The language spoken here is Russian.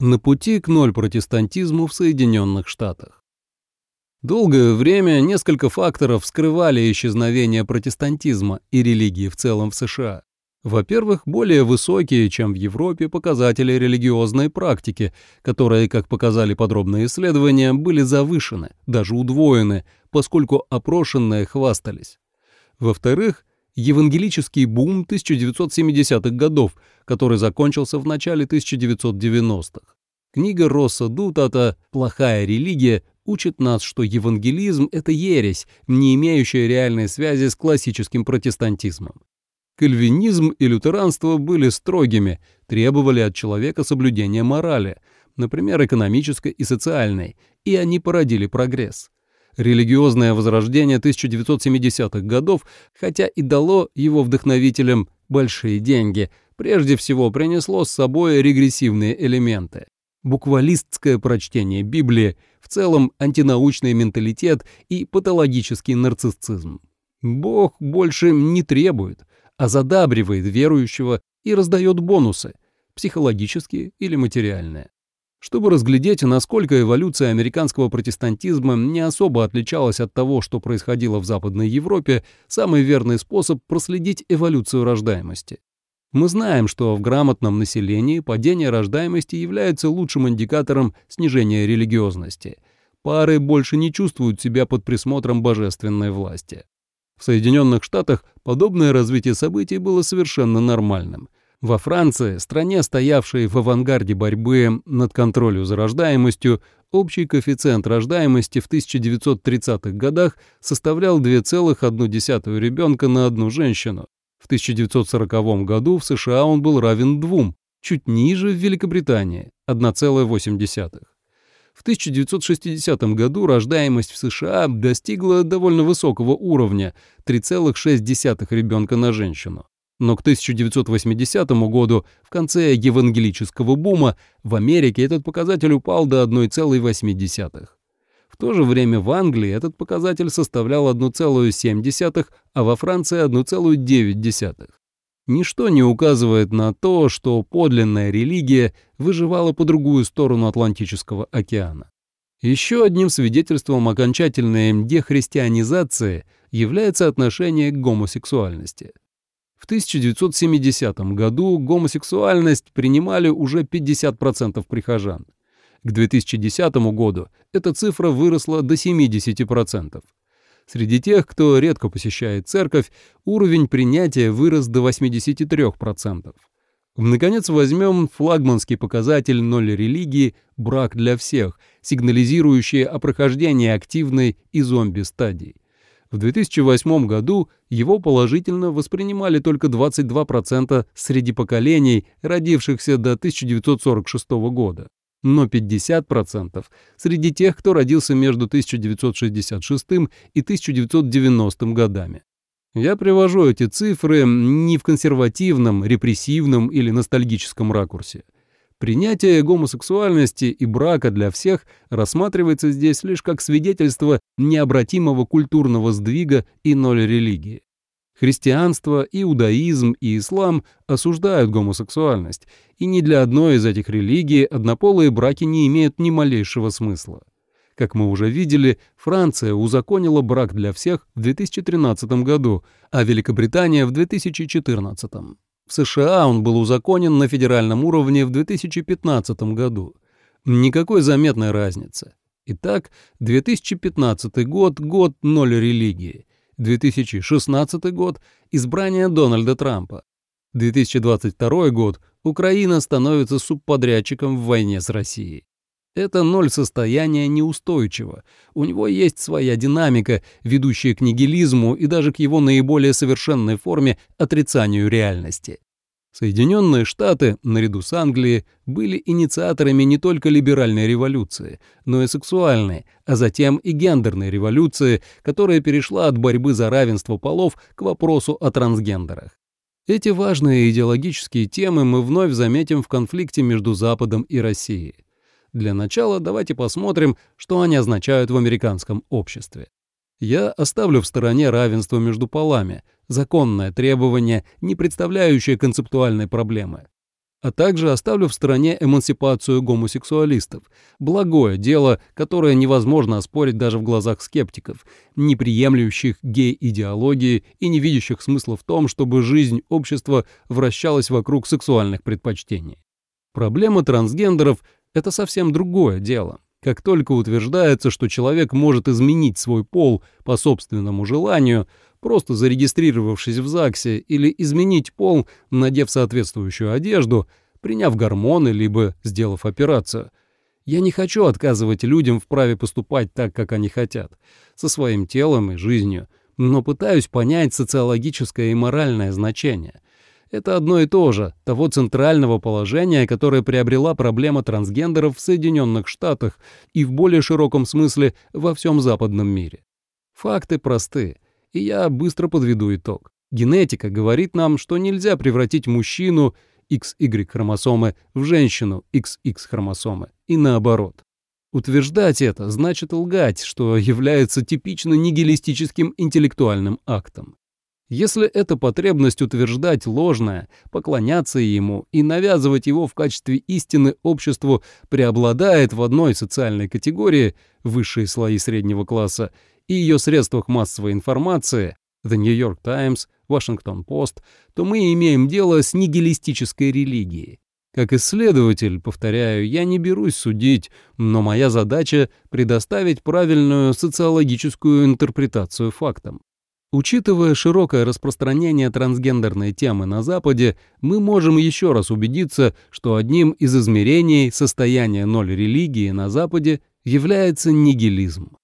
На пути к ноль протестантизму в Соединенных Штатах. Долгое время несколько факторов скрывали исчезновение протестантизма и религии в целом в США. Во-первых, более высокие, чем в Европе, показатели религиозной практики, которые, как показали подробные исследования, были завышены, даже удвоены, поскольку опрошенные хвастались. Во-вторых, евангелический бум 1970-х годов, который закончился в начале 1990-х. Книга Росса Дутата «Плохая религия» учит нас, что евангелизм — это ересь, не имеющая реальной связи с классическим протестантизмом. Кальвинизм и лютеранство были строгими, требовали от человека соблюдения морали, например, экономической и социальной, и они породили прогресс. Религиозное возрождение 1970-х годов, хотя и дало его вдохновителям большие деньги, прежде всего принесло с собой регрессивные элементы. Буквалистское прочтение Библии, в целом антинаучный менталитет и патологический нарциссизм. Бог больше не требует, а задабривает верующего и раздает бонусы, психологические или материальные. Чтобы разглядеть, насколько эволюция американского протестантизма не особо отличалась от того, что происходило в Западной Европе, самый верный способ проследить эволюцию рождаемости. Мы знаем, что в грамотном населении падение рождаемости является лучшим индикатором снижения религиозности. Пары больше не чувствуют себя под присмотром божественной власти. В Соединенных Штатах подобное развитие событий было совершенно нормальным. Во Франции, стране, стоявшей в авангарде борьбы над контролем за рождаемостью, общий коэффициент рождаемости в 1930-х годах составлял 2,1 ребенка на одну женщину. В 1940 году в США он был равен двум, чуть ниже в Великобритании – 1,8. В 1960 году рождаемость в США достигла довольно высокого уровня – 3,6 ребенка на женщину. Но к 1980 году, в конце евангелического бума, в Америке этот показатель упал до 1,8. В то же время в Англии этот показатель составлял 1,7, а во Франции 1,9. Ничто не указывает на то, что подлинная религия выживала по другую сторону Атлантического океана. Еще одним свидетельством окончательной дехристианизации является отношение к гомосексуальности. В 1970 году гомосексуальность принимали уже 50% прихожан. К 2010 году эта цифра выросла до 70%. Среди тех, кто редко посещает церковь, уровень принятия вырос до 83%. Наконец возьмем флагманский показатель ноль религии «брак для всех», сигнализирующий о прохождении активной и зомби-стадии. В 2008 году его положительно воспринимали только 22% среди поколений, родившихся до 1946 года но 50% среди тех, кто родился между 1966 и 1990 годами. Я привожу эти цифры не в консервативном, репрессивном или ностальгическом ракурсе. Принятие гомосексуальности и брака для всех рассматривается здесь лишь как свидетельство необратимого культурного сдвига и ноль религии. Христианство, иудаизм и ислам осуждают гомосексуальность, и ни для одной из этих религий однополые браки не имеют ни малейшего смысла. Как мы уже видели, Франция узаконила брак для всех в 2013 году, а Великобритания в 2014. В США он был узаконен на федеральном уровне в 2015 году. Никакой заметной разницы. Итак, 2015 год – год ноль религии – 2016 год – избрание Дональда Трампа. 2022 год – Украина становится субподрядчиком в войне с Россией. Это ноль состояния неустойчиво. У него есть своя динамика, ведущая к нигилизму и даже к его наиболее совершенной форме отрицанию реальности. Соединенные Штаты, наряду с Англией, были инициаторами не только либеральной революции, но и сексуальной, а затем и гендерной революции, которая перешла от борьбы за равенство полов к вопросу о трансгендерах. Эти важные идеологические темы мы вновь заметим в конфликте между Западом и Россией. Для начала давайте посмотрим, что они означают в американском обществе. Я оставлю в стороне равенство между полами, законное требование, не представляющее концептуальной проблемы. а также оставлю в стороне эмансипацию гомосексуалистов. Благое дело, которое невозможно оспорить даже в глазах скептиков, не приемлющих гей-идеологии и не видящих смысла в том, чтобы жизнь общества вращалась вокруг сексуальных предпочтений. Проблема трансгендеров – это совсем другое дело. Как только утверждается, что человек может изменить свой пол по собственному желанию, просто зарегистрировавшись в ЗАГСе, или изменить пол, надев соответствующую одежду, приняв гормоны, либо сделав операцию. Я не хочу отказывать людям в праве поступать так, как они хотят, со своим телом и жизнью, но пытаюсь понять социологическое и моральное значение. Это одно и то же, того центрального положения, которое приобрела проблема трансгендеров в Соединенных Штатах и в более широком смысле во всем западном мире. Факты просты, и я быстро подведу итог. Генетика говорит нам, что нельзя превратить мужчину XY-хромосомы в женщину XX-хромосомы, и наоборот. Утверждать это значит лгать, что является типично нигилистическим интеллектуальным актом. Если эта потребность утверждать ложное, поклоняться ему и навязывать его в качестве истины обществу преобладает в одной социальной категории, высшие слои среднего класса, и ее средствах массовой информации, The New York Times, Washington Post, то мы имеем дело с нигилистической религией. Как исследователь, повторяю, я не берусь судить, но моя задача — предоставить правильную социологическую интерпретацию фактам. Учитывая широкое распространение трансгендерной темы на Западе, мы можем еще раз убедиться, что одним из измерений состояния ноль религии на Западе является нигилизм.